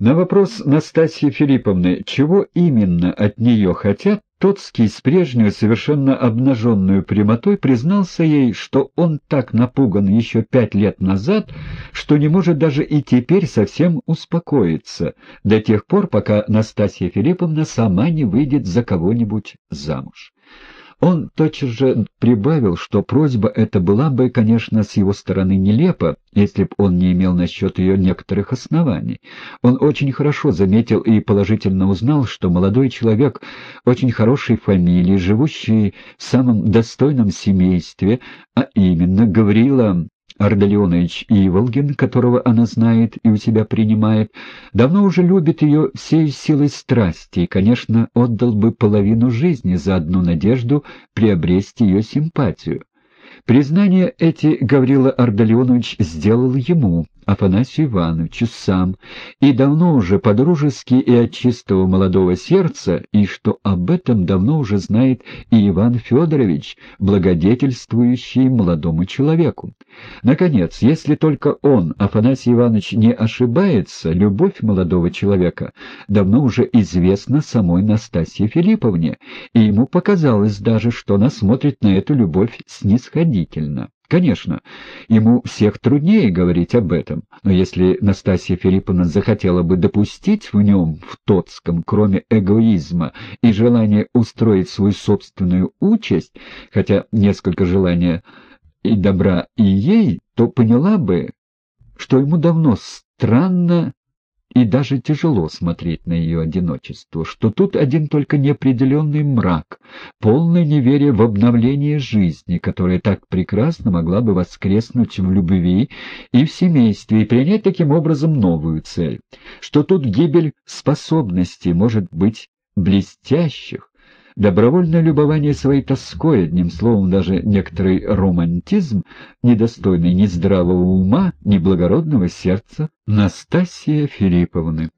На вопрос Настасьи Филипповны, чего именно от нее хотят, Тоцкий с прежней совершенно обнаженную прямотой признался ей, что он так напуган еще пять лет назад, что не может даже и теперь совсем успокоиться, до тех пор, пока Настасья Филипповна сама не выйдет за кого-нибудь замуж. Он тотчас же прибавил, что просьба эта была бы, конечно, с его стороны нелепа, если б он не имел насчет ее некоторых оснований. Он очень хорошо заметил и положительно узнал, что молодой человек очень хорошей фамилии, живущий в самом достойном семействе, а именно Гаврила Ардалионович Иволгин, которого она знает и у себя принимает, давно уже любит ее всей силой страсти и, конечно, отдал бы половину жизни за одну надежду приобрести ее симпатию. Признание эти Гаврила Ардалионович сделал ему, Афанасию Ивановичу сам, и давно уже по-дружески и от чистого молодого сердца, и что об этом давно уже знает и Иван Федорович, благодетельствующий молодому человеку. Наконец, если только он, Афанасий Иванович, не ошибается, любовь молодого человека давно уже известна самой Настасье Филипповне, и ему показалось даже, что она смотрит на эту любовь снисходительно. Конечно, ему всех труднее говорить об этом, но если Настасья Филипповна захотела бы допустить в нем, в Тоцком, кроме эгоизма и желания устроить свою собственную участь, хотя несколько желания и добра и ей, то поняла бы, что ему давно странно и даже тяжело смотреть на ее одиночество, что тут один только неопределенный мрак, полное неверие в обновление жизни, которая так прекрасно могла бы воскреснуть в любви и в семействе и принять таким образом новую цель, что тут гибель способностей может быть блестящих, Добровольное любование своей тоской, одним словом, даже некоторый романтизм, недостойный ни здравого ума, ни благородного сердца, Настасья Филипповны.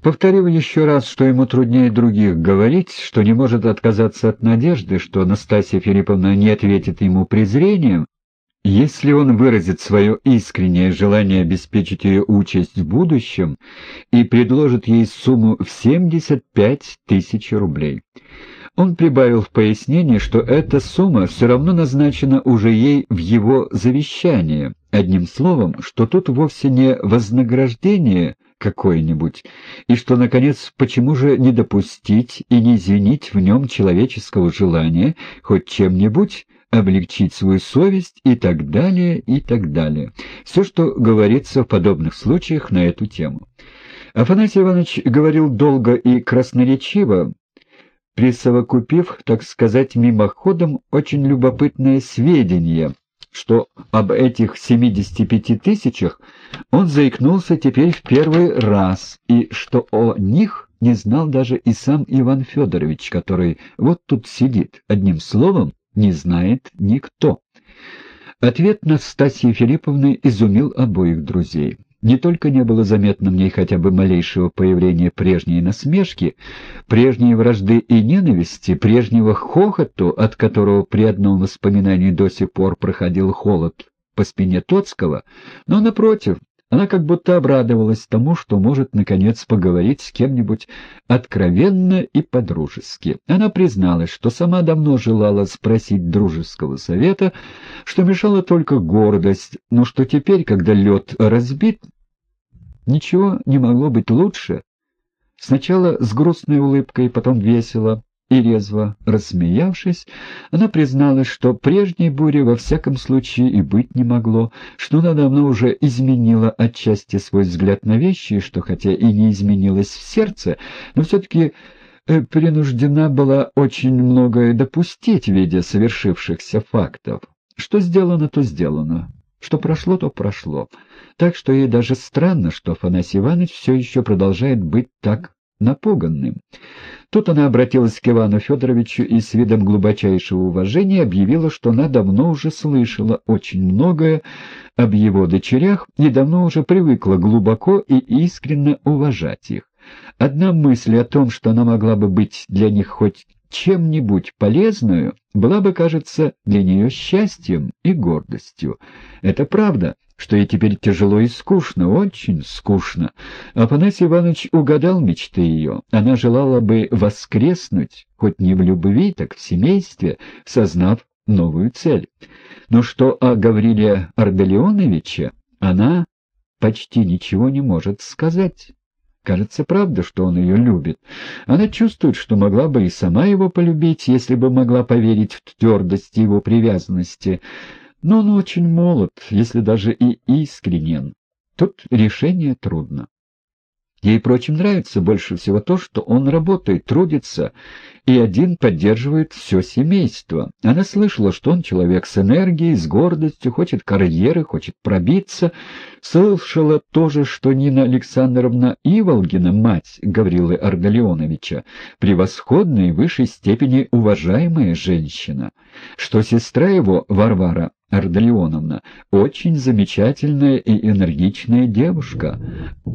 Повторив еще раз, что ему труднее других говорить, что не может отказаться от надежды, что Настасья Филипповна не ответит ему презрением, если он выразит свое искреннее желание обеспечить ее участь в будущем и предложит ей сумму в 75 тысяч рублей. Он прибавил в пояснение, что эта сумма все равно назначена уже ей в его завещании. Одним словом, что тут вовсе не вознаграждение какое-нибудь, и что, наконец, почему же не допустить и не извинить в нем человеческого желания хоть чем-нибудь облегчить свою совесть и так далее, и так далее. Все, что говорится в подобных случаях на эту тему. Афанасий Иванович говорил долго и красноречиво, присовокупив, так сказать, мимоходом очень любопытное сведение, что об этих 75 тысячах он заикнулся теперь в первый раз, и что о них не знал даже и сам Иван Федорович, который вот тут сидит, одним словом, не знает никто. Ответ Настасьи Филипповны изумил обоих друзей. Не только не было заметно в ней хотя бы малейшего появления прежней насмешки, прежней вражды и ненависти, прежнего хохоту, от которого при одном воспоминании до сих пор проходил холод по спине Тоцкого, но, напротив, она как будто обрадовалась тому, что может, наконец, поговорить с кем-нибудь откровенно и по-дружески. Она призналась, что сама давно желала спросить дружеского совета, что мешала только гордость, но что теперь, когда лед разбит, ничего не могло быть лучше. Сначала с грустной улыбкой, потом весело, и резво рассмеявшись, она призналась, что прежней бури во всяком случае и быть не могло, что она давно уже изменила отчасти свой взгляд на вещи, что хотя и не изменилась в сердце, но все-таки э, принуждена была очень многое допустить в виде совершившихся фактов. Что сделано, то сделано. Что прошло, то прошло. Так что ей даже странно, что Афанасий Иванович все еще продолжает быть так напуганным. Тут она обратилась к Ивану Федоровичу и с видом глубочайшего уважения объявила, что она давно уже слышала очень многое об его дочерях и давно уже привыкла глубоко и искренне уважать их. Одна мысль о том, что она могла бы быть для них хоть чем-нибудь полезную, была бы, кажется, для нее счастьем и гордостью. Это правда, что ей теперь тяжело и скучно, очень скучно. Афанасий Иванович угадал мечты ее. Она желала бы воскреснуть, хоть не в любви, так в семействе, сознав новую цель. Но что о Гавриле Арделеоновиче, она почти ничего не может сказать. Кажется, правда, что он ее любит. Она чувствует, что могла бы и сама его полюбить, если бы могла поверить в твердость его привязанности. Но он очень молод, если даже и искренен. Тут решение трудно. Ей, впрочем, нравится больше всего то, что он работает, трудится и один поддерживает все семейство. Она слышала, что он человек с энергией, с гордостью, хочет карьеры, хочет пробиться. Слышала тоже, что Нина Александровна Иволгина, мать Гаврилы Аргалеоновича, превосходная и высшей степени уважаемая женщина, что сестра его, Варвара Ардалионовна, очень замечательная и энергичная девушка.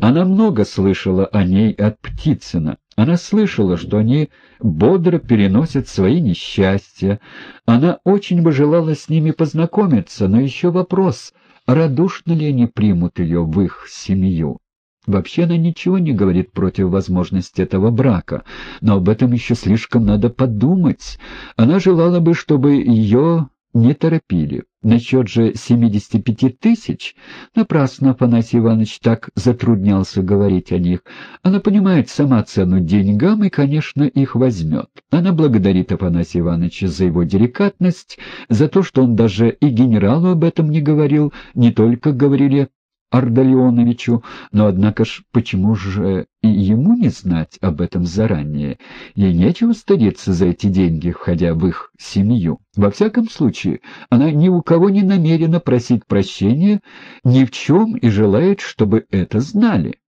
Она много слышала о ней от Птицына. Она слышала, что они бодро переносят свои несчастья. Она очень бы желала с ними познакомиться, но еще вопрос, радушно ли они примут ее в их семью. Вообще она ничего не говорит против возможности этого брака, но об этом еще слишком надо подумать. Она желала бы, чтобы ее не торопили. Насчет же 75 тысяч напрасно Афанасий Иванович так затруднялся говорить о них. Она понимает сама цену деньгам и, конечно, их возьмет. Она благодарит Афанасия Ивановича за его деликатность, за то, что он даже и генералу об этом не говорил, не только говорили Ардалионовичу, но, однако ж, почему же и ему не знать об этом заранее? Ей нечего стыдиться за эти деньги, входя в их семью. Во всяком случае, она ни у кого не намерена просить прощения ни в чем и желает, чтобы это знали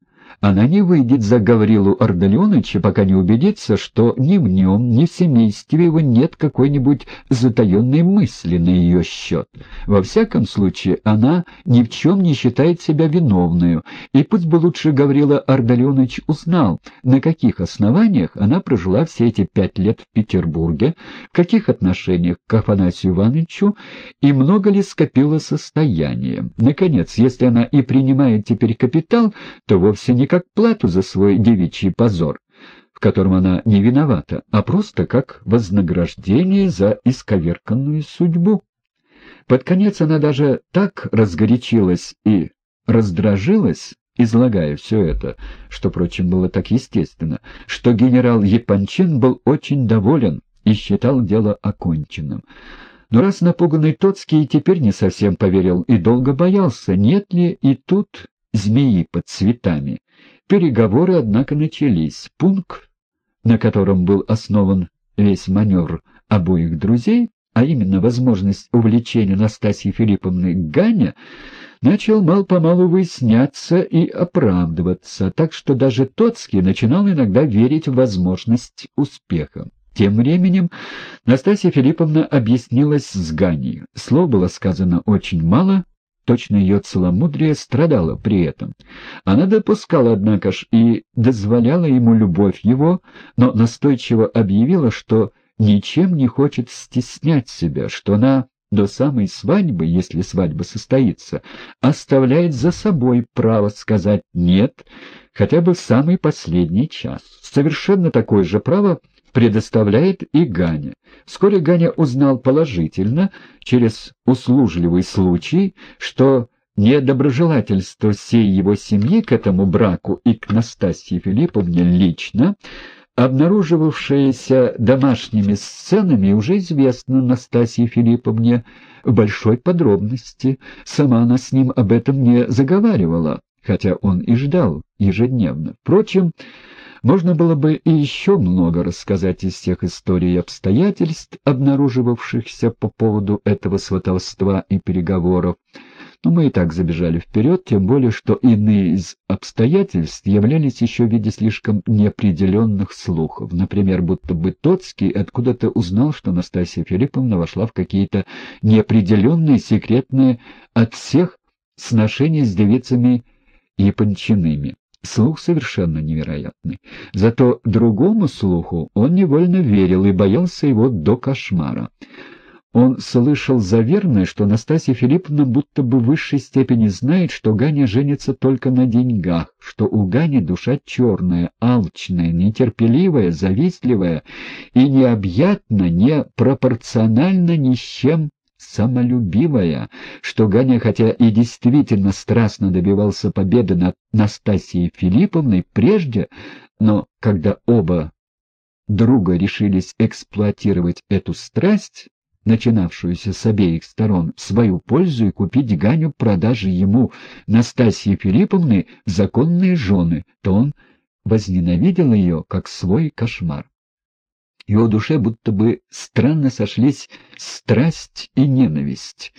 она не выйдет за Гаврилу Ардалионовича, пока не убедится, что ни в нем, ни в семействе его нет какой-нибудь затаенной мысли на ее счет. Во всяком случае, она ни в чем не считает себя виновную, и пусть бы лучше Гаврила Ардалионович узнал, на каких основаниях она прожила все эти пять лет в Петербурге, в каких отношениях к Афанасию Ивановичу и много ли скопила состояние. Наконец, если она и принимает теперь капитал, то вовсе не как плату за свой девичий позор, в котором она не виновата, а просто как вознаграждение за исковерканную судьбу. Под конец она даже так разгорячилась и раздражилась, излагая все это, что, впрочем, было так естественно, что генерал Епанчин был очень доволен и считал дело оконченным. Но раз напуганный Тоцкий теперь не совсем поверил и долго боялся, нет ли и тут змеи под цветами. Переговоры, однако, начались. Пункт, на котором был основан весь маневр обоих друзей, а именно возможность увлечения Настасьи Филипповны Ганя, начал мал-помалу выясняться и оправдываться, так что даже Тоцкий начинал иногда верить в возможность успеха. Тем временем Настасья Филипповна объяснилась с Ганей. Слов было сказано очень мало, Точно ее целомудрие страдало при этом. Она допускала, однако ж, и дозволяла ему любовь его, но настойчиво объявила, что ничем не хочет стеснять себя, что она до самой свадьбы, если свадьба состоится, оставляет за собой право сказать «нет», хотя бы в самый последний час. Совершенно такое же право предоставляет и Ганя. Вскоре Ганя узнал положительно, через услужливый случай, что недоброжелательство всей его семьи к этому браку и к Настасье Филипповне лично, обнаруживавшееся домашними сценами, уже известно Настасье Филипповне в большой подробности. Сама она с ним об этом не заговаривала, хотя он и ждал ежедневно. Впрочем, можно было бы и еще много рассказать из тех историй и обстоятельств, обнаруживавшихся по поводу этого сватовства и переговоров, но мы и так забежали вперед, тем более, что иные из обстоятельств являлись еще в виде слишком неопределенных слухов. Например, будто бы Тоцкий откуда-то узнал, что Настасья Филипповна вошла в какие-то неопределенные, секретные от всех сношения с девицами Япончиными. Слух совершенно невероятный. Зато другому слуху он невольно верил и боялся его до кошмара. Он слышал заверное, что Настасья Филипповна будто бы в высшей степени знает, что Ганя женится только на деньгах, что у Гани душа черная, алчная, нетерпеливая, завистливая и необъятно, не пропорционально ни с чем самолюбивая, что Ганя, хотя и действительно страстно добивался победы над Настасьей Филипповной прежде, но когда оба друга решились эксплуатировать эту страсть, начинавшуюся с обеих сторон, в свою пользу и купить Ганю продажи ему Настасьи Филипповны законные жены, то он возненавидел ее как свой кошмар его душе будто бы странно сошлись страсть и ненависть.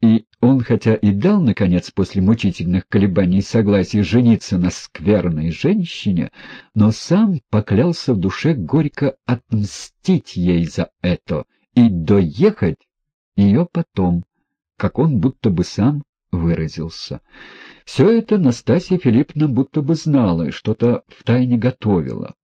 И он, хотя и дал, наконец, после мучительных колебаний согласие жениться на скверной женщине, но сам поклялся в душе горько отмстить ей за это и доехать ее потом, как он будто бы сам выразился. Все это Настасья Филипповна будто бы знала и что-то втайне готовила.